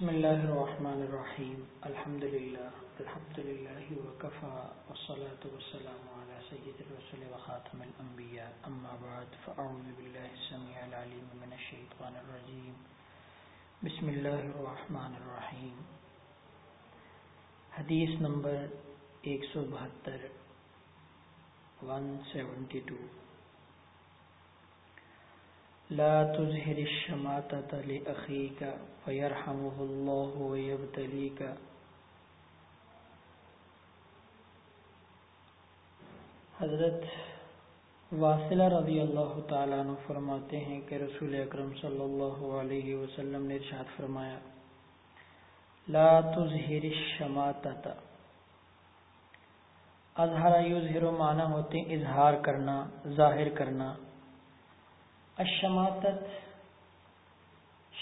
بسم الله الرحمن الرحيم الحمد لله الحمد لله وكفى والصلاة والسلام على سيد الرسول وخاتم الأنبياء أما بعد فأعوذ بالله السميع العليم من الشيطان الرجيم بسم الله الرحمن الرحيم حدیث نمبر 172 172 لا تظهر الشماتة لأخيك فيرحمه الله ويبتليك. حضرت واصلہ رضی اللہ تعالیٰ عنہ فرماتے ہیں کہ رسول اکرم صلی اللہ علیہ وسلم نے ارشاد فرمایا، لا تظہر الشماتت اظہر یظہر معنی ہوتے ہیں اظہار کرنا، ظاہر کرنا الشماتت،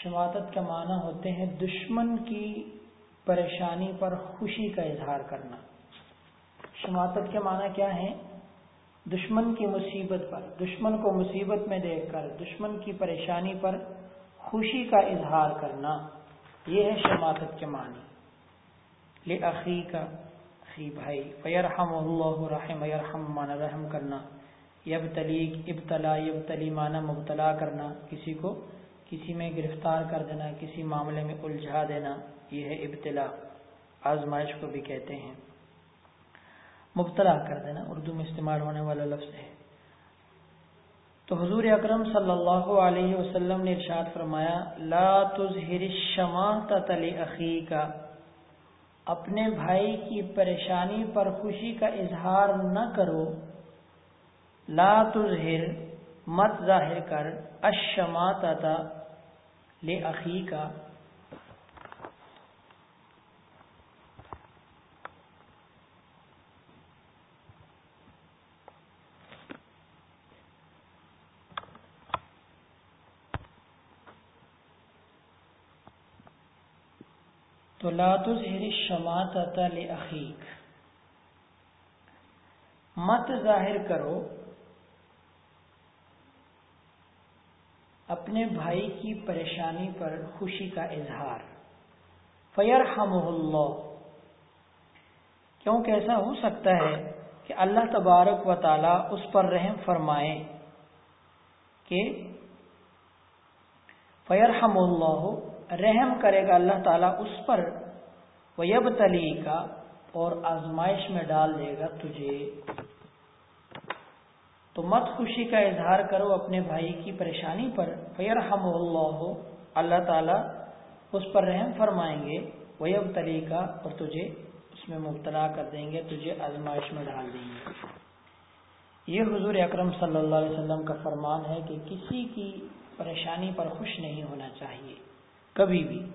شماتت کا معنی ہوتے ہیں دشمن کی پریشانی پر خوشی کا اظہار کرنا۔ شماتت کے معنی کیا ہے دشمن کی مصیبت پر، دشمن کو مصیبت میں دیکھ کر، دشمن کی پریشانی پر خوشی کا اظہار کرنا۔ یہ ہے شماتت کے معنی۔ لے عقی کا عقی بھائی، فیرحم اللہ رحم، یرحم مانا رحم کرنا۔ یب ابتلا یب تلی مبتلا کرنا، کسی کو کسی میں گرفتار کر دینا، کسی معاملے میں الجھا دینا، یہ ہے ابتلا، آزمائش کو بھی کہتے ہیں۔ مبتلا کر دینا، اردو میں استعمال ہونے والا لفظ ہے۔ تو حضور اکرم صلی اللہ علیہ وسلم نے ارشاد فرمایا، لا تظہر الشماتت لأخیکا اپنے بھائی کی پریشانی پر خوشی کا اظہار نہ کرو۔ لا تظہر، مت ظاہر کر الشماتت لأخیکا تو لا تظہر الشماتت لأخیک۔ مت ظاہر کرو اپنے بھائی کی پریشانی پر خوشی کا اظہار۔ فیرحمہ اللہ۔ کیونکہ ایسا ہو سکتا ہے کہ اللہ تبارک و تعالی اس پر رحم فرمائے کہ فیرحم اللہ، رحم کرے گا اللہ تعالیٰ اس پر۔ ویب تلی کا اور آزمائش میں ڈال دے گا تجھے۔ تو مت خوشی کا اظہار کرو اپنے بھائی کی پریشانی پر۔ فیرحم اللہ اللہ تعالیٰ اس پر رحم فرمائیں گے۔ ویب تلی کا اور تجھے اس میں مبتلا کر دیں گے، تجھے آزمائش میں ڈال دیں گے۔ یہ حضور اکرم صلی اللہ علیہ وسلم کا فرمان ہے کہ کسی کی پریشانی پر خوش نہیں ہونا چاہیے، کبھی بھی۔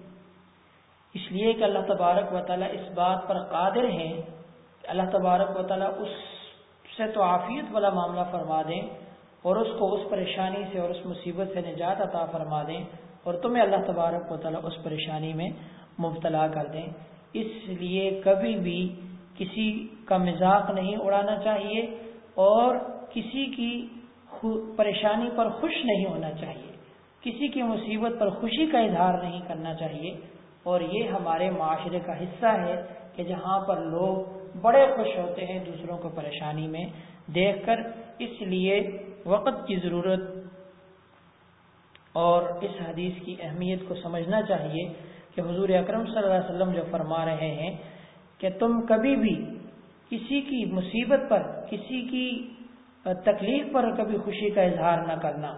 اس لیے کہ اللہ تبارک و تعالیٰ اس بات پر قادر ہیں کہ اللہ تبارک و تعالیٰ اس سے تو عافیت والا معاملہ فرما دیں اور اس کو اس پریشانی سے اور اس مصیبت سے نجات عطا فرما دیں اور تمہیں اللہ تبارک و تعالیٰ اس پریشانی میں مبتلا کر دیں۔ اس لیے کبھی بھی کسی کا مزاق نہیں اڑانا چاہیے اور کسی کی پریشانی پر خوش نہیں ہونا چاہیے۔ کسی کی مصیبت پر خوشی کا اظہار نہیں کرنا چاہیے۔ اور یہ ہمارے معاشرے کا حصہ ہے کہ جہاں پر لوگ بڑے خوش ہوتے ہیں دوسروں کو پریشانی میں دیکھ کر، اس لیے وقت کی ضرورت اور اس حدیث کی اہمیت کو سمجھنا چاہیے کہ حضور اکرم صلی اللہ علیہ وسلم جو فرما رہے ہیں کہ تم کبھی بھی کسی کی مصیبت پر، کسی کی تکلیف پر کبھی خوشی کا اظہار نہ کرنا۔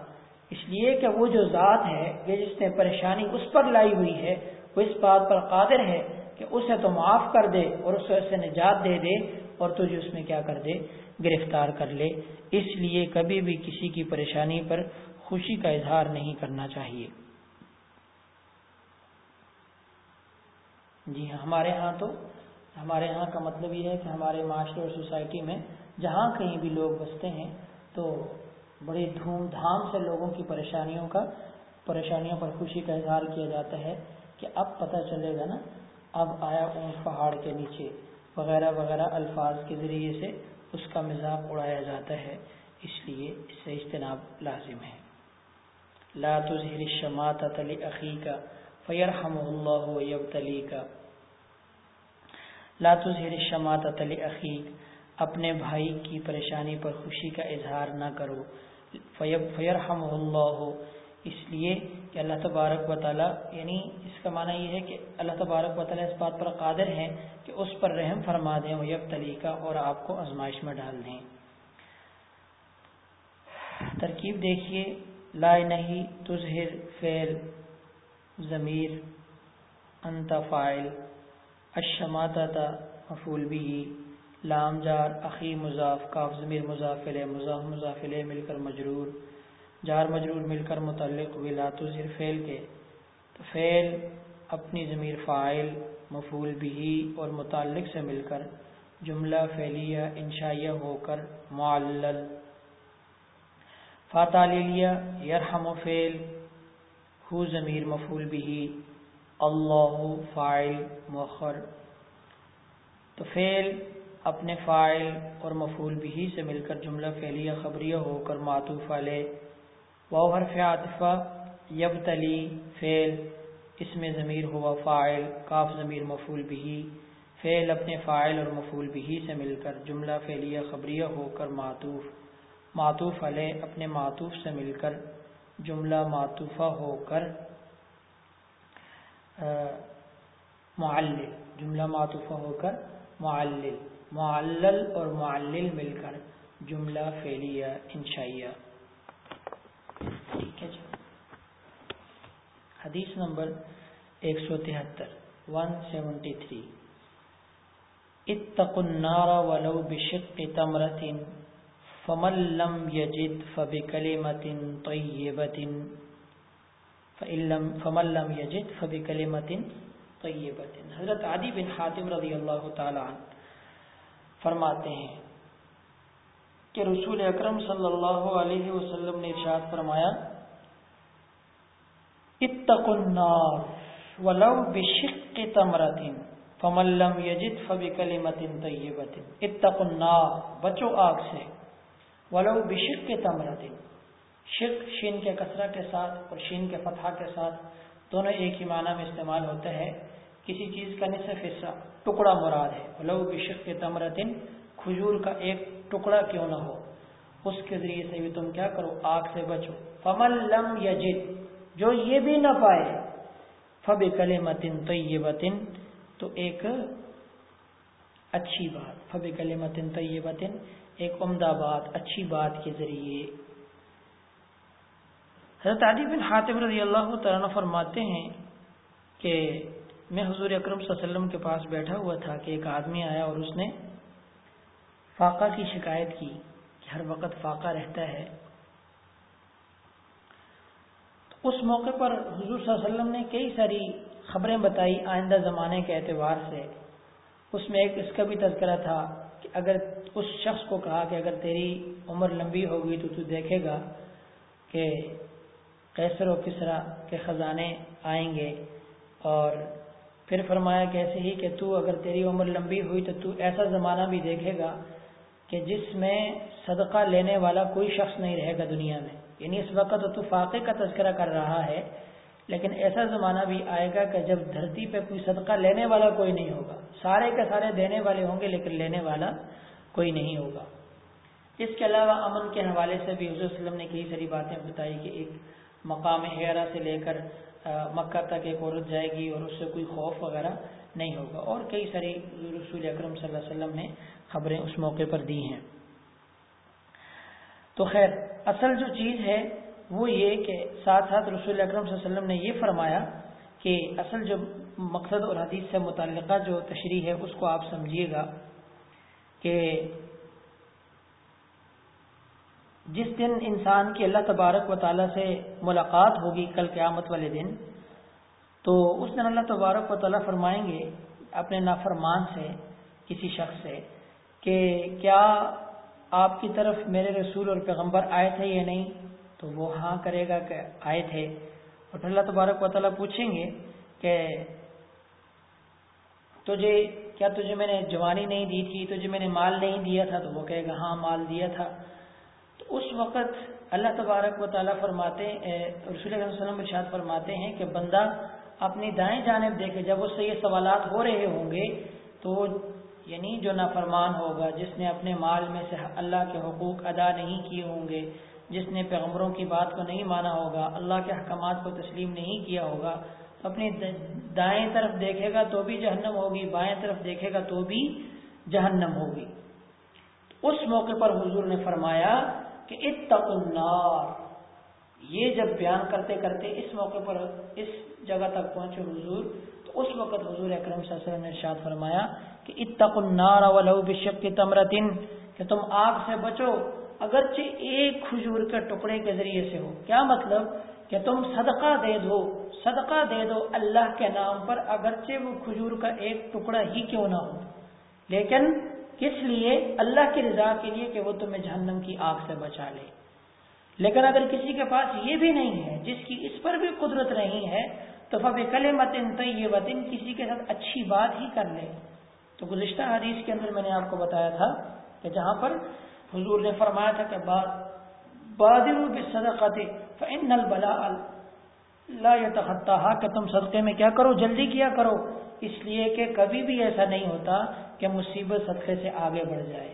اس لیے کہ وہ جو ذات ہے، یہ جس نے پریشانی اس پر لائی ہوئی ہے، وہ اس بات پر قادر ہے کہ اسے تو معاف کر دے اور اسے اسے نجات دے دے اور تجھے اس میں کیا کر دے؟ گرفتار کر لے۔ اس لیے کبھی بھی کسی کی پریشانی پر خوشی کا اظہار نہیں کرنا چاہیے۔ جی ہاں ہمارے ہاں تو، ہمارے ہاں کا مطلب یہ ہے کہ ہمارے معاشرے اور سوسائٹی میں جہاں کہیں بھی لوگ بستے ہیں تو بڑی دھوم دھام سے لوگوں کی پریشانیوں کا، پریشانیوں پر خوشی کا اظہار کیا جاتا ہے کہ اب پتہ چلے گا نا اب آیا اونٹ پہاڑ کے نیچے، وغیرہ وغیرہ الفاظ کے ذریعے سے اس کا مزاق اڑایا جاتا ہے، اس لیے اس سے اجتناب لازم ہے۔ لا تظہر الشماتت لأخیک فیر ہم اللہ یبتلی کا لاتو زیر شمات عقیق اپنے بھائی کی پریشانی پر خوشی کا اظہار نہ کرو۔ فیر ہم اللہ، اس لیے کہ اللہ تبارک و تعالیٰ یعنی اس کا معنی یہ ہے کہ اللہ تبارک و تعالیٰ اس بات پر قادر ہے کہ اس پر رحم فرما دیں، وہ یک طریقہ اور آپ کو آزمائش میں ڈال دیں۔ ترکیب دیکھیے لائے نہیں تظہر فعل ضمیر انت فائل اشماتا مفول بھی لام جار عقی مضاف، کاف ضمیر مضافل مضاف مضافل مل کر مجرور۔ جار مجرور مل کر متعلق ہوئی لاتظہر فعل کے، تو فعل اپنی ضمیر فائل مفول بھی اور متعلق سے مل کر جملہ فعلیہ انشائیہ ہو کر معلل۔ فاتالیہ یرحم و فعل، ہو ضمیر مفول بھی اللہ فائل مؤخر۔ تو فعل اپنے فائل اور مفول بھی سے مل کر جملہ فعلیہ خبریہ ہو کر معطوف علیہ۔ واؤ حرف عاطفہ یبتلی فعل اس میں ضمیر ہوا فائل کاف ضمیر مفول بھی فعل اپنے فائل اور مفول بھی سے مل کر، جملہ فعلیہ خبریہ ہو کر معطوف معطوف علیہ اپنے معطوف سے مل کر، جملہ معطوفہ ہو کر معلل، جملہ معطوفہ ہو کر، معلل معلل اور معلل مل کر، جملہ فعلیہ انشائیہ۔ ٹھیک ہے جی۔ حدیث نمبر ایک سو تہتر، ون سیونٹی تھری۔ اتقوا النار ولو بشق تمرة فمن لم يجد فبكلمة طيبة فإن لم فمن لم يجد فبكلمة طيبة حضرت عدی بن حاتم رضی اللہ تعالی عنہ فرماتے ہیں کہ رسول اکرم صلی اللہ علیہ وسلم نے ارشاد فرمایا اتقوا النار ولو بشق تمرت فمن لم يجد فبكلمه طيبه اتقوا النار، بچو آگ سے. ولو بشق تمرت شق شین کے کسرہ کے ساتھ اور شین کے فتحہ کے ساتھ دونوں ایک ہی معنی میں استعمال ہوتا ہے کسی چیز کا نصف حصہ ٹکڑا مراد ہے۔ ولو بشق تمرت کھجور کا ایک ٹکڑا کیوں نہ ہو؟ اس کے ذریعے سے بھی تم کیا کرو؟ آگ سے بچو۔ فمن لم یجد جو یہ بھی نہ پائے فب کل متن تو تو ایک اچھی بات فب کل متن تو ایک عمدہ بات، اچھی بات کے ذریعے۔ حضرت علی بن حاطب رضی اللہ تعالیٰ فرماتے ہیں کہ میں حضور اکرم صلی اللہ علیہ وسلم کے پاس بیٹھا ہوا تھا کہ ایک آدمی آیا اور اس نے فاقہ کی شکایت کی کہ ہر وقت فاقہ رہتا ہے۔ اس موقع پر حضور صلی اللہ علیہ وسلم نے کئی ساری خبریں بتائی آئندہ زمانے کے اعتبار سے۔ اس میں ایک اس کا بھی تذکرہ تھا کہ اگر اس شخص کو کہا کہ اگر تیری عمر لمبی ہوگی تو تو دیکھے گا کہ کیسر و کسرا کے خزانے آئیں گے۔ اور پھر فرمایا کیسے ہی کہ تو اگر تیری عمر لمبی ہوئی تو تو ایسا زمانہ بھی دیکھے گا کہ جس میں صدقہ لینے والا کوئی شخص نہیں رہے گا دنیا میں۔ یعنی اس وقت تو فاقے کا تذکرہ کر رہا ہے، لیکن ایسا زمانہ بھی آئے گا کہ جب دھرتی پہ کوئی صدقہ لینے والا کوئی نہیں ہوگا۔ سارے کے سارے دینے والے ہوں گے، لیکن لینے والا کوئی نہیں ہوگا۔ اس کے علاوہ امن کے حوالے سے بھی حضرت وسلم نے کئی ساری باتیں بتائی کہ ایک مقام حیرہ سے لے کر مکہ تک ایک عورت جائے گی اور اس سے کوئی خوف وغیرہ نہیں ہوگا۔ اور کئی ساری رسول اکرم صلی اللہ علیہ وسلم نے خبریں اس موقع پر دی ہیں۔ تو خیر، اصل جو چیز ہے وہ یہ کہ ساتھ ساتھ رسول اکرم صلی اللہ علیہ وسلم نے یہ فرمایا کہ اصل جو مقصد اور حدیث سے متعلقہ جو تشریح ہے، اس کو آپ سمجھیے گا کہ جس دن انسان کی اللہ تبارک و تعالیٰ سے ملاقات ہوگی کل قیامت والے دن، تو اس دن اللہ تبارک و تعالیٰ فرمائیں گے اپنے نافرمان سے، کسی شخص سے کہ کیا آپ کی طرف میرے رسول اور پیغمبر آئے تھے یا نہیں؟ تو وہ ہاں کرے گا کہ آئے تھے۔ اور اللہ تبارک و تعالیٰ پوچھیں گے کہ تجھے، کیا تجھے میں نے جوانی نہیں دی تھی؟ تجھے میں نے مال نہیں دیا تھا؟ تو وہ کہے گا ہاں مال دیا تھا۔ تو اس وقت اللہ تبارک و تعالیٰ فرماتے رسول اللہ علیہ وسلم ارشاد فرماتے ہیں کہ بندہ اپنی دائیں جانب دیکھے، جب اس سے یہ سوالات ہو رہے ہوں گے تو یعنی جو نافرمان ہوگا، جس نے اپنے مال میں سے اللہ کے حقوق ادا نہیں کیے ہوں گے، جس نے پیغمبروں کی بات کو نہیں مانا ہوگا، اللہ کے حکامات کو تسلیم نہیں کیا ہوگا تو اپنی دائیں طرف دیکھے گا تو بھی جہنم ہوگی، بائیں طرف دیکھے گا تو بھی جہنم ہوگی۔ اس موقع پر حضور نے فرمایا کہ اتق النار۔ یہ جب بیان کرتے کرتے اس موقع پر، اس جگہ تک پہنچے حضور اس وقت حضور اکرم صلی اللہ علیہ وسلم نے ارشاد فرمایا کہ اتق النار ولو بشق تمرتن کہ تم آگ سے بچو، اگرچہ ایک کھجور کے ٹکڑے کے ذریعے سے ہو۔ کیا مطلب؟ کہ تم صدقہ دے دو، صدقہ دے دو اللہ کے نام پر، اگرچہ وہ کھجور کا ایک ٹکڑا ہی کیوں نہ ہو۔ لیکن کس لیے؟ اللہ کی رضا کے لیے کہ وہ تمہیں جہنم کی آگ سے بچا لے۔ لیکن اگر کسی کے پاس یہ بھی نہیں ہے، جس کی اس پر بھی قدرت نہیں ہے تو فب کل متن طیبتن، کسی کے ساتھ اچھی بات ہی کر لے۔ تو گزشتہ حدیث کے اندر میں نے آپ کو بتایا تھا کہ جہاں پر حضور نے فرمایا تھا کہ بادر صدقت فن البلا اللہ تخطہ کہ تم صدقے میں کیا کرو؟ جلدی کیا کرو؟ اس لیے کہ کبھی بھی ایسا نہیں ہوتا کہ مصیبت صدقے سے آگے بڑھ جائے۔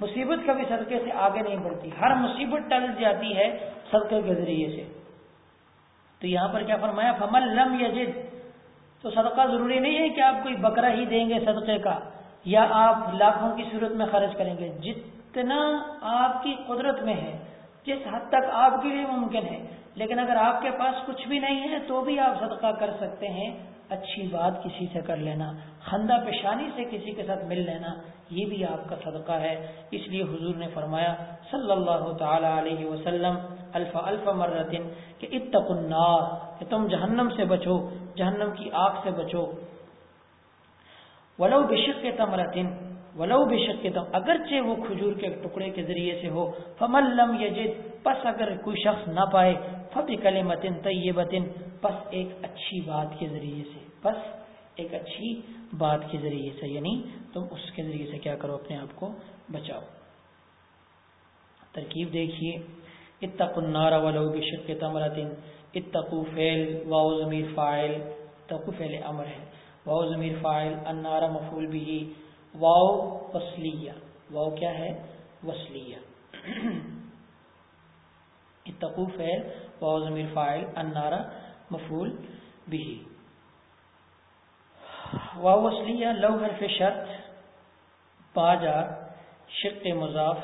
مصیبت کبھی صدقے سے آگے نہیں بڑھتی۔ ہر مصیبت ٹل جاتی ہے صدقے کے ذریعے سے۔ تو یہاں پر کیا فرمایا؟ فمل لم یجد تو صدقہ ضروری نہیں ہے کہ آپ کوئی بکرا ہی دیں گے صدقے کا، یا آپ لاکھوں کی صورت میں خرچ کریں گے۔ جتنا آپ کی قدرت میں ہے، جس حد تک آپ کے لیے ممکن ہے، لیکن اگر آپ کے پاس کچھ بھی نہیں ہے، تو بھی آپ صدقہ کر سکتے ہیں۔ اچھی بات کسی سے کر لینا، خندہ پیشانی سے کسی کے ساتھ مل لینا یہ بھی آپ کا صدقہ ہے۔ اس لیے حضور نے فرمایا، صلی اللہ تعالی علیہ وسلم الف الف مرتن، کہ اتق النار، کہ تم جہنم سے بچو، جہنم کی آگ سے بچو۔ ولو بشق تمرتن، ولو بشق تم، اگرچہ وہ کھجور کے ٹکڑے کے ذریعے سے ہو فمل لم یجد، پس اگر کوئی شخص نہ پائے فبی کل متن طیبتن پس ایک اچھی بات کے ذریعے سے بس ایک اچھی بات کے ذریعے سے یعنی تم اس کے ذریعے سے کیا کرو، اپنے آپ کو بچاؤ۔ ترکیب دیکھیے اتق النار ولو بشق تمرتن اتقو فعل واو ضمیر فاعل تقو فعل امر ہے۔ واو ضمیر فاعل، النار مفعول به، واو وصلیہ۔ واو کیا ہے؟ وصلیہ۔ اتقو فعل، واو ضمیر فاعل، النار مفعول به۔ واو وصلیہ لو حرف شرط باجار شق مضاف،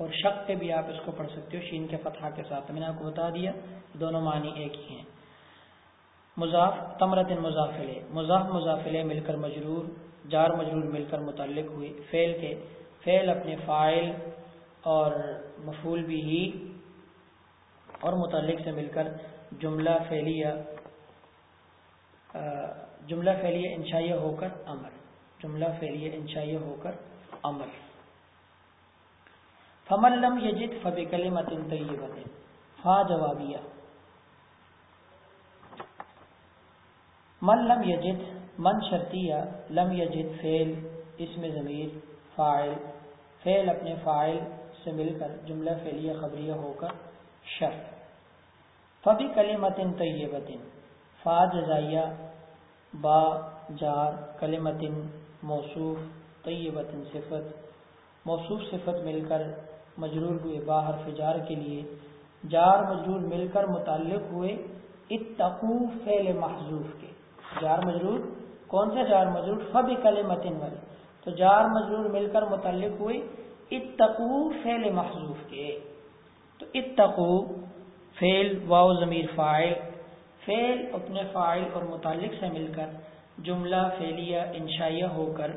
اور شق کے بھی آپ اس کو پڑھ سکتے ہو، شین کے فتح کے ساتھ۔ میں نے آپ کو بتا دیا، دونوں معنی ایک ہی ہیں۔ مضاف تمرت مضافلے مضاف مضافلے مل کر مجرور، جار مجرور مل کر متعلق ہوئے۔ فعل کے، فعل اپنے فائل اور مفول بھی ہی اور متعلق سے مل کر جملہ فعلیہ جملہ فعلیہ انشائیہ ہو کر امر جملہ فعلیہ انشائیہ ہو کر امر فمن لم یجد فبکلمت طیبت فا جوابیہ۔ من لم یجد، من شرطیہ، لم یجد فعل، اسم ضمیر، فاعل۔ فعل اپنے فاعل سے مل کر جملہ فعلیہ خبریہ ہو کر شرط۔ فبی کلمت طیبت فا جزائیہ۔ با، جار، کلمتن، موصوف طیبت صفت۔ موصوف، صفت مل کر مجرور ہوئے با حرف جار کے لیے۔ جار، مجرور مل کر متعلق ہوئے اتقو فعل محضوف کے۔ جار، مجرور، کون سا جار؟ مجرور فب کلمتن والے تو جار، مجرور مل کر متعلق ہوئے اتقو فعل محضوف کے۔ تو اتقو فعل واؤ ضمیر فائل فعل اپنے فائل اور متعلق سے مل کر، جملہ، فعلیہ، انشائیہ ہو کر۔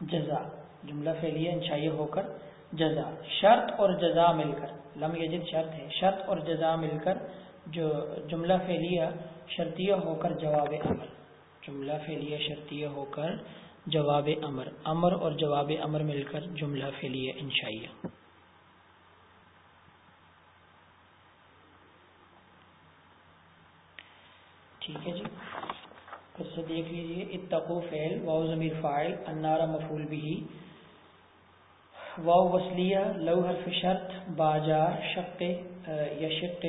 جزا، جملہ، فعلیہ، انشائیہ ہو کر۔ جزا، شرط اور جزا مل کر۔ لم یجد شرط ہے۔ شرط اور جزا مل کر، جو جملہ، فعلیہ، شرطیہ ہو کر جواب امر۔ جملہ، فعلیہ، شرطیہ ہو کر جواب امر۔ امر اور جواب امر مل کر، جملہ، فعلیہ، انشائیہ۔ ٹھیک ہے جی۔ پھر سے دیکھ لیجیے اتقو فعل واؤ ضمیر فائل انارا مفول بھی واؤ وسلیہ لو حرف شرط باجار شق، یا شق،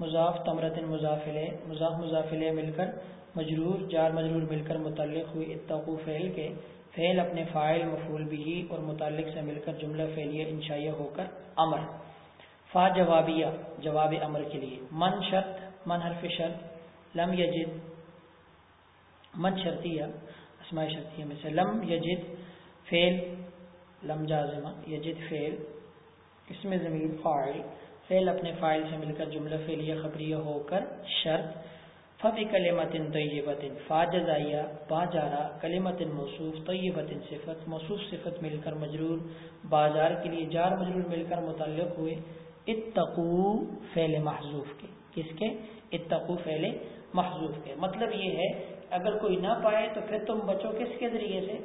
مضاف تمرت مضافل مضاف مضافل مل کر مجرور، جار مجرور مل کر متعلق ہوئی اتقو فعل کے فعل اپنے فائل مفول بھی اور متعلق سے مل کر جملہ فعلیہ انشائیہ ہو کر امر۔ فا جوابیہ، جواب امر کے لیے۔ من شرط، من حرف شرط لم یجد، من شرطیہ اسماء شرطیہ میں سے لم یجد فعل، لم جازمہ یجد فعل، اس میں ضمیر فاعل، فعل اپنے فائل سے مل کر جملہ فعلیہ خبریہ ہو کر شرط، ففی کلمت طیبت فا جزائیہ، با جارا کلمت موصوف طیبت صفت، موصوف صفت مل کر مجرور، بازار کے لیے جار مجرور مل کر متعلق ہوئے، اتقو فعل محضوف کے، کس کے؟ اتقو فعل محضوف کے مطلب یہ ہے، اگر کوئی نہ پائے تو پھر تم بچو کس کے ذریعے سے؟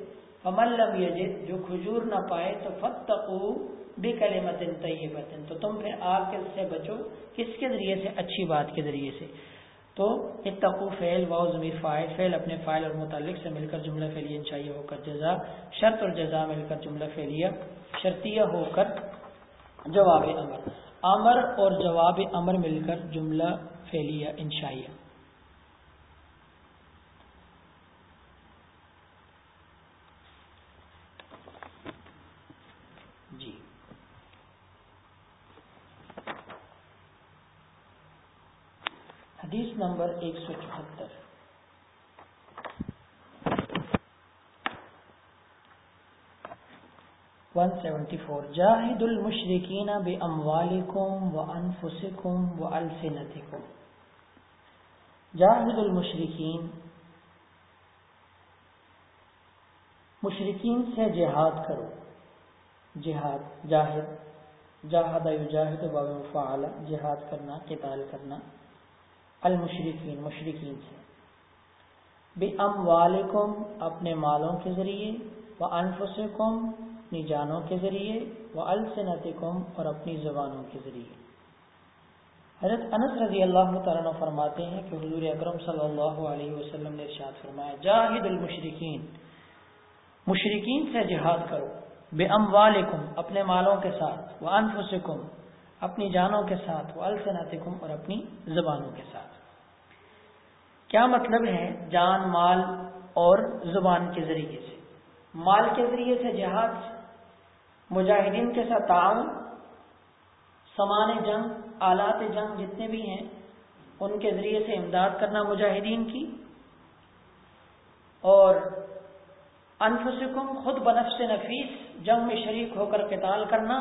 فمل لم یجد، جو کھجور نہ پائے تو فتقو بے کلمت طیبت تو تم پھر آگ سے بچو کس کے ذریعے سے؟ اچھی بات کے ذریعے سے۔ تو اتقو فعل واؤ ضمیر فائل فعل اپنے فائل اور متعلق سے مل کر جملہ فعلیہ چاہیے ہو کر جزا، شرط اور جزا مل کر جملہ فعلیہ شرطیہ ہو کر جواب امر۔ امر اور جواب امر مل کر جملہ فعلیہ انشائیہ۔ حدیث نمبر ایک سو چوہتر۔ ون سیونٹی فور جاہد المشرقین بے اموالکم و انفسکم و السنتکم جاہد المشرقین مشرقین سے جہاد کرو۔ جہاد، جاہد جاہد یجاہد باب مفعال جہاد کرنا، قتال کرنا۔ المشرقین مشرقین سے بے ام والم اپنے مالوں کے ذریعے و انفس اپنی جانوں کے ذریعے و السنت اور اپنی زبانوں کے ذریعے۔ حضرت انس رضی اللہ تعالیٰ فرماتے ہیں کہ حضور اکرم صلی اللہ علیہ وسلم نے ارشاد فرمایا، جاہد المشرقین مشرقین سے جہاد کرو۔ بے ام والم اپنے مالوں کے ساتھ۔ وہ انفسکم اپنی جانوں کے ساتھ۔ وہ السنتکم اور اپنی زبانوں کے ساتھ۔ کیا مطلب ہے جان، مال اور زبان کے ذریعے سے؟ مال کے ذریعے سے جہاد مجاہدین کے ساتھ تعاون، سامان جنگ، آلات جنگ جتنے بھی ہیں، ان کے ذریعے سے امداد کرنا مجاہدین کی۔ اور انفسکم خود بنفس نفیس، جنگ میں شریک ہو کر قتال کرنا،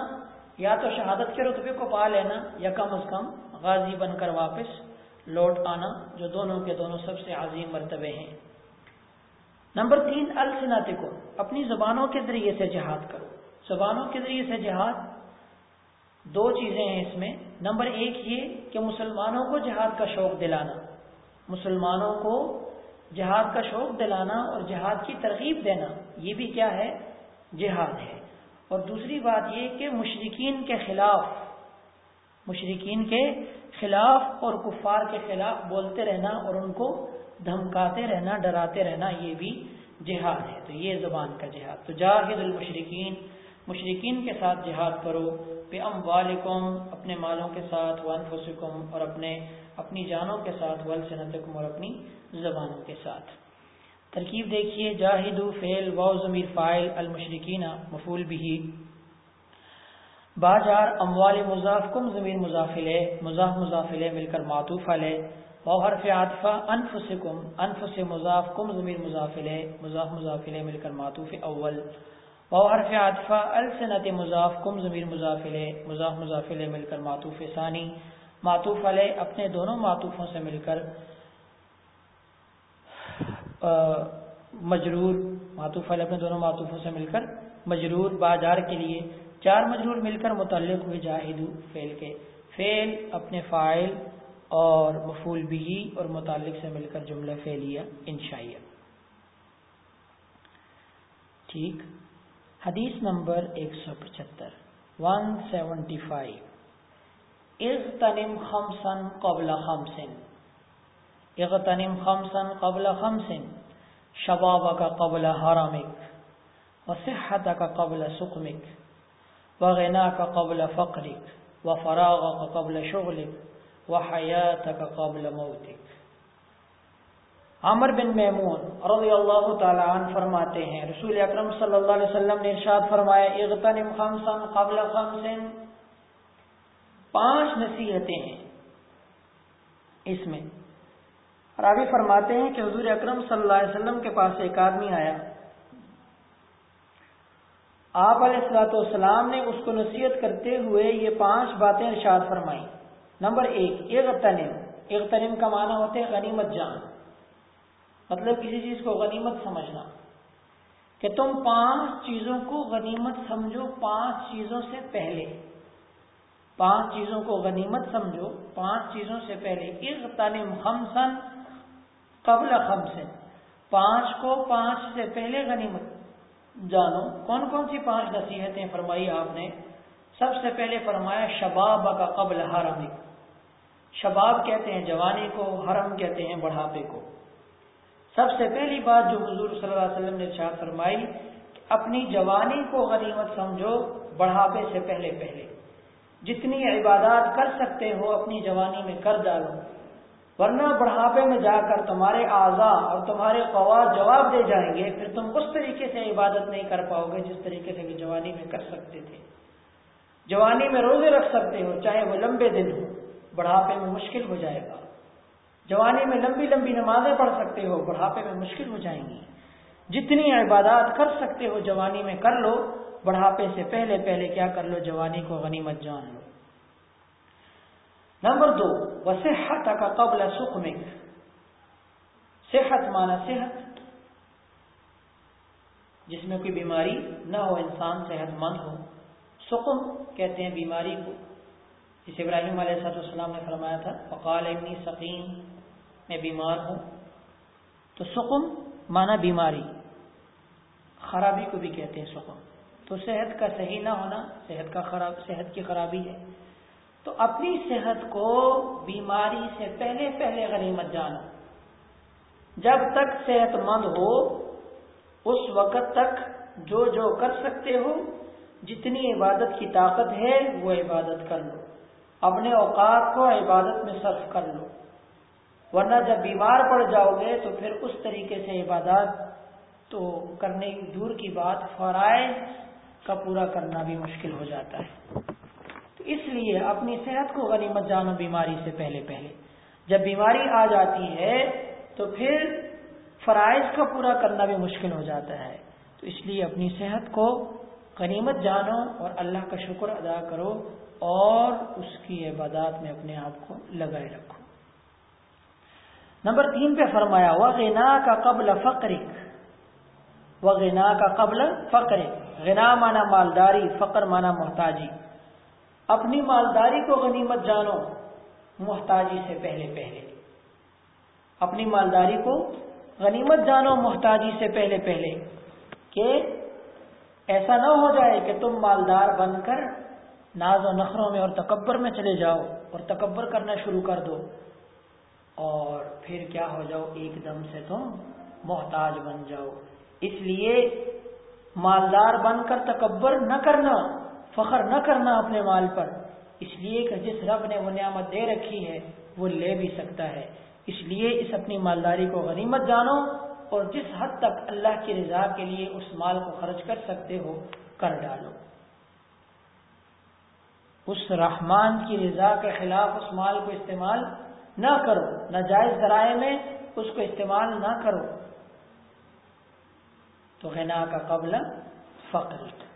یا تو شہادت کے رتبے کو پا لینا، یا کم از کم غازی بن کر واپس لوٹ آنا جو دونوں کے دونوں سب سے عظیم مرتبے ہیں۔ نمبر تین السنات کو اپنی زبانوں کے ذریعے سے جہاد کرو۔ زبانوں کے ذریعے سے جہاد، دو چیزیں ہیں اس میں۔ نمبر ایک یہ کہ مسلمانوں کو جہاد کا شوق دلانا۔ مسلمانوں کو جہاد کا شوق دلانا اور جہاد کی ترغیب دینا، یہ بھی کیا ہے؟ جہاد ہے۔ اور دوسری بات یہ کہ مشرقین کے خلاف مشرقین کے خلاف اور کفار کے خلاف بولتے رہنا اور ان کو دھمکاتے رہنا، ڈراتے رہنا، یہ بھی جہاد ہے۔ تو یہ زبان کا جہاد۔ تو جاہد المشرقین مشرقین کے ساتھ جہاد کرو۔ پہ ام والکم اپنے مالوں کے ساتھ ونفسکم اور اپنے، اپنی جانوں کے ساتھ ولسنتکم اور اپنی زبانوں کے ساتھ۔ ترکیب دیکھیے، جاہد فیل و ضمیر فائل المشرقین مفول بھی باجار اموال مضاف کم، زمین مضافل مضاف مضافل مل کر معطوف علیہ. و حرف عاطفہ انف سے کم انف سے مضاف کم، زمین مضافل مضاف مضافل مل کر معطوف اول. و حرف عاطفہ السنت مضاف کم، زمین مضافل مضاف مضافل مل کر معطوف ثانی. معطوف علیہ اپنے دونوں معطوفوں سے مل کر مجرور، معطوف علیہ اپنے دونوں معطوفوں سے مل کر مجرور، باجار کے لیے چار مجرور مل کر متعلق ہوئے جاہد فیل کے فیل اپنے فائل اور مفول بھی اور متعلق سے مل کر جملہ فیلیا انشائیہ۔ ٹھیک۔ حدیث نمبر ایک سو پچہتر۔ One seventy five. اغتنم خمسن قبل خمسن۔ اغتنم خمسن قبل خمسن۔ شباب کا قبل حرامک وصحت کا قبل سکمک وغنا کا قبل فقرک و فراغ کا قبل شغلک وحياتك قبل موتك. عمر بن میمون رضی اللہ تعالی عنہ فرماتے ہیں، رسول اکرم صلی اللہ علیہ وسلم نے ارشاد فرمایا، اغتنم خمسا قبل خمس. پانچ نصیحتیں ہیں اس میں۔ راوی فرماتے ہیں کہ حضور اکرم صلی اللہ علیہ وسلم کے پاس ایک آدمی آیا۔ آپ علیہ السلاۃ والسلام نے اس کو نصیحت کرتے ہوئے یہ پانچ باتیں ارشاد فرمائی نمبر ایک، اغتنم۔ اغتنم کا معنی ہوتے ہیں غنیمت جان۔ مطلب کسی چیز کو غنیمت سمجھنا۔ کہ تم پانچ چیزوں کو غنیمت سمجھو پانچ چیزوں سے پہلے۔ پانچ چیزوں کو غنیمت سمجھو پانچ چیزوں سے پہلے۔ اغتنم خمسن قبل خمسن پانچ کو پانچ سے پہلے غنیمت۔ جانو، کون کون سی پانچ نصیحتیں فرمائی آپ نے؟ سب سے پہلے فرمایا شباب کا قبل حرم شباب کہتے ہیں جوانی کو، حرم کہتے ہیں بڑھاپے کو۔ سب سے پہلی بات جو حضور صلی اللہ علیہ وسلم نے شاہ فرمائی، کہ اپنی جوانی کو غنیمت سمجھو، بڑھاپے سے پہلے پہلے۔ جتنی عبادات کر سکتے ہو، اپنی جوانی میں کر ڈالو۔ ورنہ بڑھاپے میں جا کر تمہارے اعضاء اور تمہارے قواعد جواب دے جائیں گے، پھر تم اس طریقے سے عبادت نہیں کر پاؤ گے جس طریقے سے جوانی میں کر سکتے تھے۔ جوانی میں روزے رکھ سکتے ہو، چاہے وہ لمبے دن ہو، بڑھاپے میں مشکل ہو جائے گا۔ جوانی میں لمبی لمبی نمازیں پڑھ سکتے ہو، بڑھاپے میں مشکل ہو جائیں گی۔ جتنی عبادات کر سکتے ہو، جوانی میں کر لو، بڑھاپے سے پہلے پہلے کیا کر لو، جوانی کو غنیمت جان لو۔ نمبر دو وہ صحت کا قبل سکھ صحت مانا صحت، جس میں کوئی بیماری نہ ہو، انسان صحت مند ہو. سکم کہتے ہیں بیماری کو. جس ابراہیم علیہ صاحب السلام نے فرمایا تھا فقال ابنی سقیم، میں بیمار ہوں. تو سکم مانا بیماری، خرابی کو بھی کہتے ہیں سکم تو صحت کا صحیح نہ ہونا، صحت کا خراب، صحت کی خرابی ہے. تو اپنی صحت کو بیماری سے پہلے پہلے غنیمت جانا۔ جب تک صحت مند ہو، اس وقت تک جو جو کر سکتے ہو، جتنی عبادت کی طاقت ہے، وہ عبادت کر لو۔ اپنے اوقات کو عبادت میں صرف کر لو۔ ورنہ جب بیمار پڑ جاؤ گے، تو پھر اس طریقے سے عبادات تو کرنے، دور کی بات، فرائض کا پورا کرنا بھی مشکل ہو جاتا ہے۔ اس لیے اپنی صحت کو غنیمت جانو بیماری سے پہلے پہلے۔ جب بیماری آ جاتی ہے، تو پھر فرائض کا پورا کرنا بھی مشکل ہو جاتا ہے۔ تو اس لیے اپنی صحت کو غنیمت جانو اور اللہ کا شکر ادا کرو اور اس کی عبادات میں اپنے آپ کو لگائے رکھو۔ نمبر تین پہ فرمایا غنا کا قبل فقرک و غنا کا قبل فقر غنا مانا مالداری، فقر مانا محتاجی۔ اپنی مالداری کو غنیمت جانو، محتاجی سے پہلے پہلے۔ اپنی مالداری کو غنیمت جانو، محتاجی سے پہلے پہلے۔ کہ ایسا نہ ہو جائے کہ تم مالدار بن کر ناز و نخروں میں اور تکبر میں چلے جاؤ اور تکبر کرنا شروع کر دو۔ اور پھر کیا ہو جاؤ، ایک دم سے تم محتاج بن جاؤ۔ اس لیے مالدار بن کر تکبر نہ کرنا۔ فخر نہ کرنا اپنے مال پر۔ اس لیے کہ جس رب نے وہ نعمت دے رکھی ہے، وہ لے بھی سکتا ہے۔ اس لیے اس اپنی مالداری کو غنیمت جانو اور جس حد تک اللہ کی رضا کے لیے اس مال کو خرچ کر سکتے ہو، کر ڈالو۔ اس رحمان کی رضا کے خلاف اس مال کو استعمال نہ کرو۔ ناجائز ذرائع میں اس کو استعمال نہ کرو۔ تو غنا کا قبل فقر۔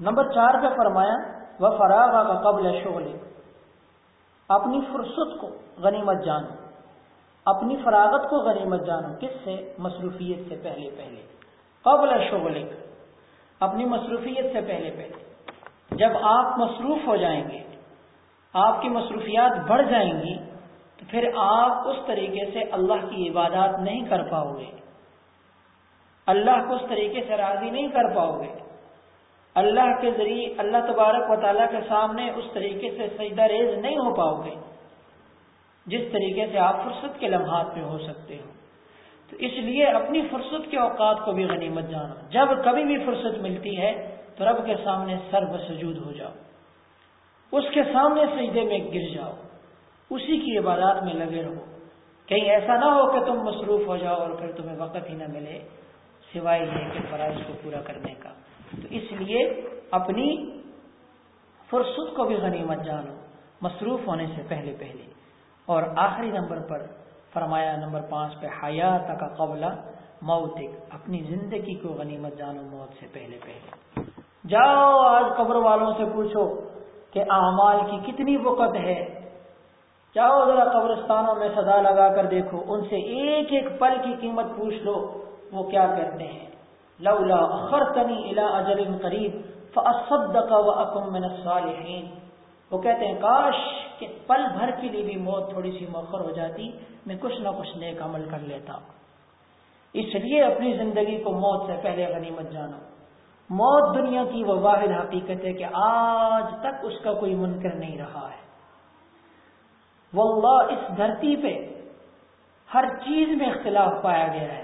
نمبر چار پہ فرمایا وہ فراغ کا قبل شغل اپنی فرصت کو غنیمت جانو۔ اپنی فراغت کو غنیمت جانو۔ کس سے؟ مصروفیت سے پہلے پہلے۔ قبل شغلک اپنی مصروفیت سے پہلے پہلے۔ جب آپ مصروف ہو جائیں گے، آپ کی مصروفیات بڑھ جائیں گی، تو پھر آپ اس طریقے سے اللہ کی عبادات نہیں کر پاؤ گے۔ اللہ کو اس طریقے سے راضی نہیں کر پاؤ گے۔ اللہ کے ذریعے اللہ تبارک و تعالیٰ کے سامنے اس طریقے سے سجدہ ریز نہیں ہو پاؤ گے جس طریقے سے آپ فرصت کے لمحات میں ہو سکتے ہو۔ تو اس لیے اپنی فرصت کے اوقات کو بھی غنیمت جانا۔ جب کبھی بھی فرصت ملتی ہے تو رب کے سامنے سر بسجود ہو جاؤ۔ اس کے سامنے سجدے میں گر جاؤ۔ اسی کی عبادات میں لگے رہو۔ کہیں ایسا نہ ہو کہ تم مصروف ہو جاؤ اور پھر تمہیں وقت ہی نہ ملے سوائے یہ کہ فرائض کو پورا کرنے کا۔ تو اس لیے اپنی فرصت کو بھی غنیمت جانو، مصروف ہونے سے پہلے پہلے۔ اور آخری نمبر پر فرمایا نمبر پانچ پہ حیات کا قبلہ موت اپنی زندگی کو غنیمت جانو موت سے پہلے پہلے۔ جاؤ آج قبر والوں سے پوچھو کہ اعمال کی کتنی وقت ہے۔ جاؤ ذرا قبرستانوں میں سزا لگا کر دیکھو، ان سے ایک ایک پل کی قیمت پوچھ لو، وہ کیا کہتے ہیں؟ لولا اخرتنی الى اجل قریب فاصدق واکم من الصالحین۔ وہ کہتے ہیں، کاش کہ پل بھر کے لیے بھی موت تھوڑی سی مؤخر ہو جاتی، میں کچھ نہ کچھ نیک عمل کر لیتا۔ اس لیے اپنی زندگی کو موت سے پہلے غنیمت جانا۔ موت دنیا کی وہ واحد حقیقت ہے کہ آج تک اس کا کوئی منکر نہیں رہا ہے۔ واللہ، اس دھرتی پہ ہر چیز میں اختلاف پایا گیا ہے۔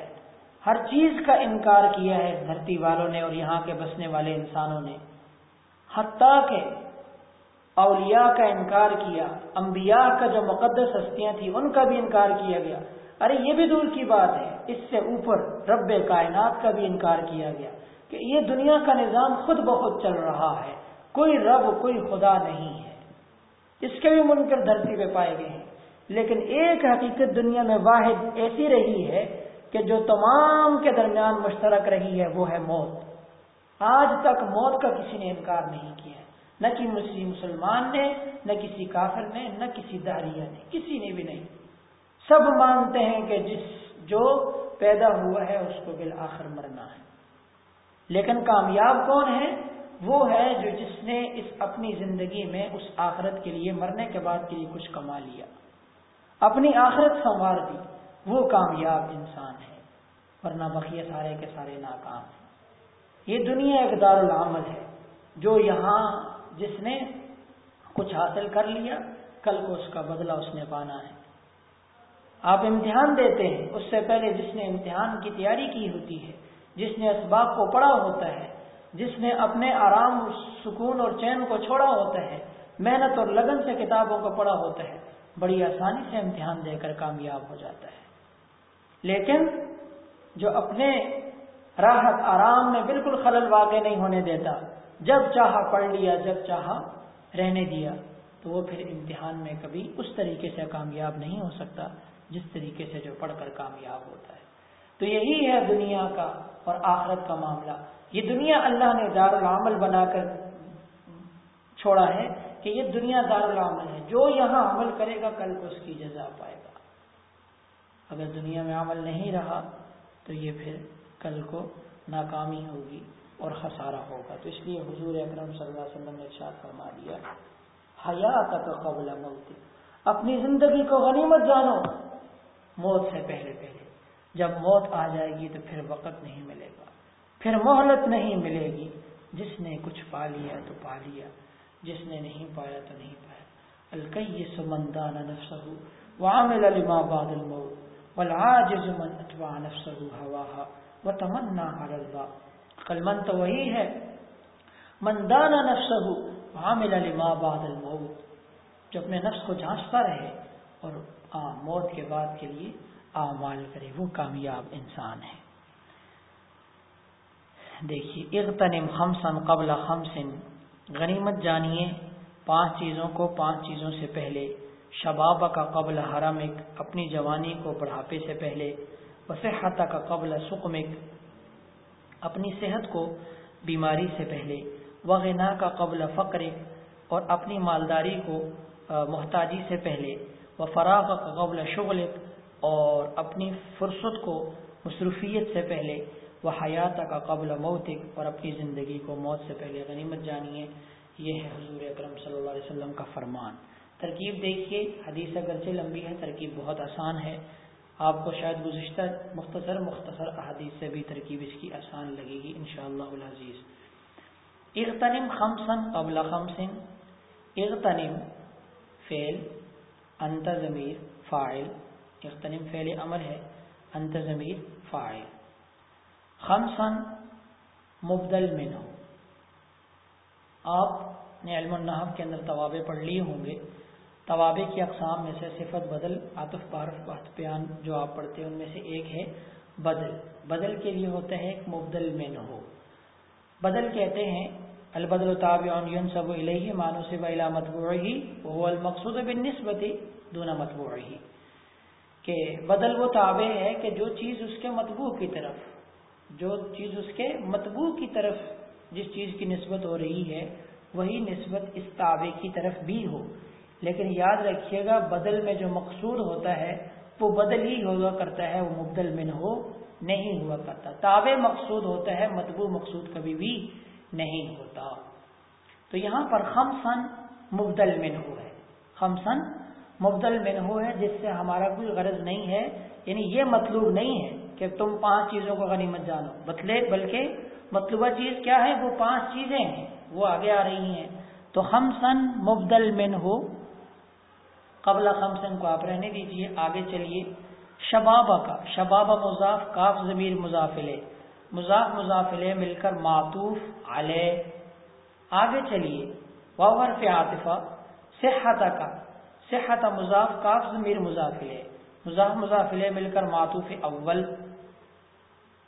ہر چیز کا انکار کیا ہے دھرتی والوں نے اور یہاں کے بسنے والے انسانوں نے۔ حتیٰ کہ اولیاء کا انکار کیا، انبیاء کا جو مقدس ہستیاں تھیں، ان کا بھی انکار کیا گیا۔ ارے، یہ بھی دور کی بات ہے۔ اس سے اوپر رب کائنات کا بھی انکار کیا گیا کہ یہ دنیا کا نظام خود بخود چل رہا ہے۔ کوئی رب، کوئی خدا نہیں ہے۔ اس کے بھی منکر دھرتی پہ پائے گئے ہیں۔ لیکن ایک حقیقت دنیا میں واحد ایسی رہی ہے کہ جو تمام کے درمیان مشترک رہی ہے، وہ ہے موت۔ آج تک موت کا کسی نے انکار نہیں کیا نہ کسی مسلمان نے، نہ کسی کافر نے، نہ کسی داریہ نے، کسی نے بھی نہیں۔ سب مانتے ہیں کہ جس جو پیدا ہوا ہے، اس کو بالآخر مرنا ہے۔ لیکن کامیاب کون ہے؟ وہ ہے جو جس نے اس اپنی زندگی میں اس آخرت کے لیے مرنے کے بعد کے لیے کچھ کما لیا۔ اپنی آخرت سنوار دی۔ وہ کامیاب انسان ہے، ورنہ بقیہ سارے کے سارے ناکام ہیں۔ یہ دنیا ایک دار العمل ہے، جو یہاں جس نے کچھ حاصل کر لیا، کل کو اس کا بدلہ اس نے پانا ہے۔ آپ امتحان دیتے ہیں، اس سے پہلے جس نے امتحان کی تیاری کی ہوتی ہے، جس نے اسباب کو پڑھا ہوتا ہے، جس نے اپنے آرام، سکون اور چین کو چھوڑا ہوتا ہے، محنت اور لگن سے کتابوں کو پڑھا ہوتا ہے، بڑی آسانی سے امتحان دے کر کامیاب ہو جاتا ہے۔ لیکن جو اپنے راحت آرام میں بالکل خلل واقع نہیں ہونے دیتا، جب چاہا پڑھ لیا، جب چاہا رہنے دیا، تو وہ پھر امتحان میں کبھی اس طریقے سے کامیاب نہیں ہو سکتا، جس طریقے سے جو پڑھ کر کامیاب ہوتا ہے۔ تو یہی ہے دنیا کا اور آخرت کا معاملہ۔ یہ دنیا اللہ نے دار العمل بنا کر چھوڑا ہے کہ یہ دنیا دار العمل ہے۔ جو یہاں عمل کرے گا، کل کو اس کی جزا پائے گا۔ اگر دنیا میں عمل نہیں رہا تو یہ پھر کل کو ناکامی ہوگی اور خسارہ ہوگا۔ تو اس لیے حضور اکرم صلی اللہ علیہ وسلم نے ارشاد فرما دیا حیات کا قبل موت اپنی زندگی کو غنیمت جانو، موت سے پہلے پہلے۔ جب موت آ جائے گی تو پھر وقت نہیں ملے گا، پھر مہلت نہیں ملے گی۔ جس نے کچھ پا لیا تو پا لیا، جس نے نہیں پایا تو نہیں پایا۔ الکئی سمندان نفسہ وعمل لما بعد الموت۔ والعاجز من اتبع نفسه هواها وتمنى على الله کل من تو وہی ہے؟ من دانا نفسه وعمل لما بعد الموت. جو اپنے نفس کو جانچتا رہے اور موت کے بعد کے لیے اعمال کرے، وہ کامیاب انسان ہے۔ دیکھیے، اغتنم خمسن قبل خمسن غنیمت جانیے، پانچ چیزوں کو پانچ چیزوں سے پہلے شباب کا قبل حرم ایک اپنی جوانی کو بڑھاپے سے پہلے وصحت کا قبل سکمک اپنی صحت کو بیماری سے پہلے وغنا کا قبل فقر اور اپنی مالداری کو محتاجی سے پہلے و فراغ کا قبل شغل اور اپنی فرصت کو مصروفیت سے پہلے وہ حیات کا قبل موت اور اپنی زندگی کو موت سے پہلے غنیمت جانیے۔ یہ ہے حضور اکرم صلی اللہ علیہ وسلم کا فرمان۔ ترکیب دیکھیے حدیث اگرچہ لمبی ہے، ترکیب بہت آسان ہے۔ آپ کو شاید گزشتہ مختصر مختصر احادیث سے بھی ترکیب اس کی آسان لگے گی ان شاء اللہ العزیز۔ اغتنم خمسن قبل خمسن اغتنم فعل، انت ضمیر فاعل۔ اغتنم فعل امر ہے، انت ضمیر فاعل۔ خمسن مبدل منو آپ نے علم النحب کے اندر طوابے پڑھ لیے ہوں گے۔ طوابے کی اقسام میں سے صفت بدل، عطف بارف بحت بیان جو آپ پڑھتے ہیں، ان میں سے ایک ہے بدل۔ بدل کے لیے ہوتا ہے ایک مبدل میں نہ ہو۔ بدل کہتے ہیں، البدل تابع ينسب الیہ مانو سے بلا مطبوعی وہ المقصود بالنسبتی دون مطبوعی کہ بدل وہ تابع ہے کہ جو چیز اس کے مطبوع کی طرف، جو چیز اس کے مطبوع کی طرف جس چیز کی نسبت ہو رہی ہے، وہی نسبت اس تابع کی طرف بھی ہو۔ لیکن یاد رکھیے گا، بدل میں جو مقصود ہوتا ہے، وہ بدل ہی ہوا کرتا ہے، وہ مبدل من ہو نہیں ہوا کرتا۔ تابع مقصود ہوتا ہے، مطبوع مقصود کبھی بھی نہیں ہوتا۔ تو یہاں پر خمسن مبدل من ہو ہے۔ خمسن مبدل من ہو ہے، جس سے ہمارا کوئی غرض نہیں ہے۔ یعنی یہ مطلوب نہیں ہے کہ تم پانچ چیزوں کو غنیمت جانو۔ بتلے، بلکہ مطلوبہ چیز کیا ہے؟ وہ پانچ چیزیں ہیں، وہ آگے آ رہی ہیں۔ تو خمسن مبدل من ہو قبل خمسن کو آپ رہنے دیجیے، آگے چلیے۔ شبابہ کا، شبابہ مضاف، کاف ضمیر مضافلے مضاف مضافلے مل کر معطوف علیہ۔ آگے چلیے۔ وحرف عاطفہ صحت کا۔ صحت مضاف، کاف ضمیر مضافلے مضاف مضافلے مل کر معطوف اول۔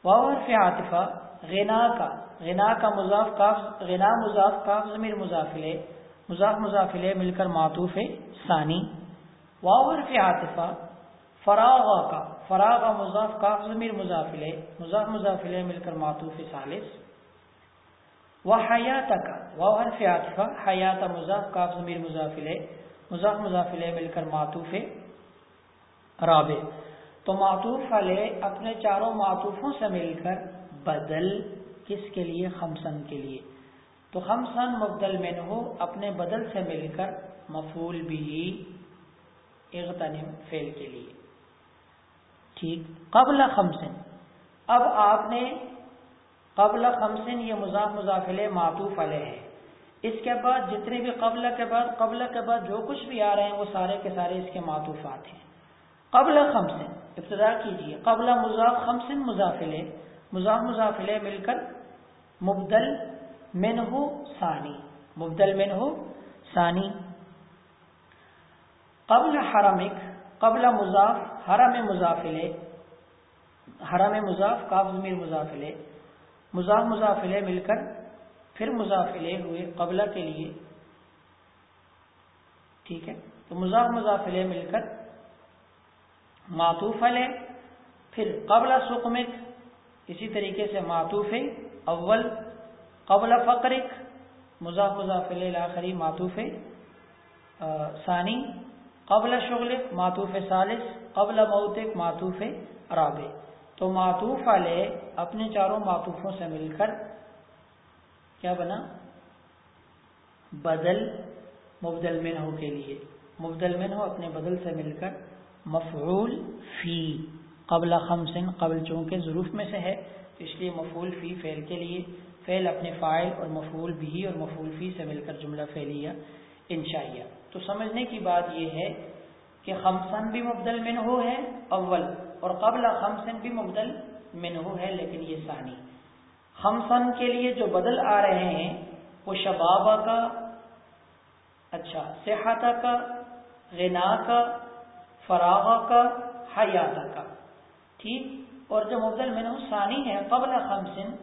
وحرف عاطفہ، غنا کا۔ غنا کا مضاف، کاف، غنا مضاف، کاف ضمیر مضافلے مضاف مضافلے مل کر معطوف ثانی۔ واور فی عاطفہ فراغ کا فراغ مضاف، کاف ضمیر مضافلے مضاف مضافلے مل کر معطوف ثالث۔ و حیات کا واور فی عاطفہ حیات مضاف، کاف ضمیر مضافلے مضاف مضافلے مل کر معطوف رابع۔ تو معطوف والے اپنے چاروں معطوفوں سے مل کر بدل کس کے لیے؟ خمسن کے لیے۔ تو خمسن مبدل میں ہو اپنے بدل سے مل کر مفول بھی۔ اغتنم فیل کے لیے۔ ٹھیک۔ قبل خمسن۔ اب آپ نے قبل خمسن یہ مضاف مضافل معطوف علیہ ہے اس کے بعد جتنے بھی قبل کے بعد، قبل کے بعد جو کچھ بھی آ رہے ہیں، وہ سارے کے سارے اس کے معطوفات ہیں۔ قبل خمسن۔ ابتدا کیجیے قبل مضاف خمسن مضافلے۔ مضاف مضافلے مل کر مبدل من ہو ثانی۔ مبدل من ہو ثانی۔ قبل حرمک، قبل مضاف، حرم مضافلے، حرم مضاف کاف ضمیر مضافلے، مضاف مضافلے مل کر پھر مضافلے ہوئے قبلہ کے لیے۔ ٹھیک ہے؟ تو مضاف مضافلے مل کر معطوف علیہ، پھر قبل سکمک اسی طریقے سے معطوف اول قبل فقرک، مضاف مضافل آخری معطوف ثانی قبل شغل معطوف ثالث، قبل موتک معطوف رابع۔ تو معطوف والے اپنے چاروں معطوفوں سے مل کر کیا بنا؟ بدل، مبدل من ہو کے لیے۔ مبدل من ہو، اپنے بدل سے مل کر مفعول فی۔ قبل خمسن، قبل چونکہ ظروف میں سے ہے، اس لیے مفعول فی فعل کے لیے۔ فعل اپنے فائل اور مفعول بھی اور مفعول فی سے مل کر جملہ فعلیہ، انشائیہ۔ تو سمجھنے کی بات یہ ہے کہ خمسن بھی مبدل منہو ہے، اول، اور قبل خمسن بھی مبدل منہو ہے، لیکن یہ ثانی۔ خمسن کے لیے جو بدل آ رہے ہیں، وہ شبابہ کا اچھا صحت کا، غنا کا فراغ کا حیات کا۔ ٹھیک؟ اور جو مبدل منہو ثانی ہے، قبل خمسن،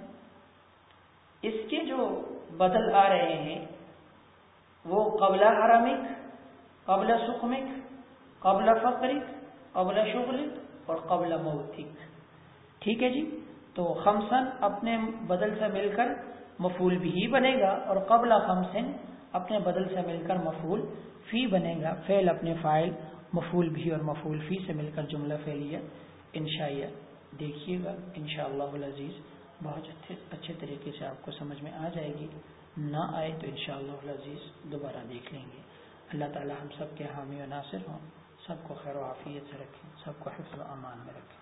اس کے جو بدل آ رہے ہیں، وہ قبل حرمک قبل سکمک قبل فقرک قبل شغلک اور قبل موتک ٹھیک ہے جی؟ تو خمسن اپنے بدل سے مل کر مفول بھی بنے گا اور قبل خمسن اپنے بدل سے مل کر مفول فی بنے گا۔ فعل اپنے فائل مفول بھی اور مفول فی سے مل کر جملہ فعلیہ۔ انشائیہ دیکھیے گا، انشاءاللہ العزیز بہت اچھے اچھے طریقے سے آپ کو سمجھ میں آ جائے گی۔ نہ آئے تو انشاءاللہ العزیز دوبارہ دیکھ لیں گے۔ اللہ تعالی ہم سب کے حامی و ناصر ہوں، سب کو خیر و عافیت سے رکھیں، سب کو حفظ و امان میں رکھیں۔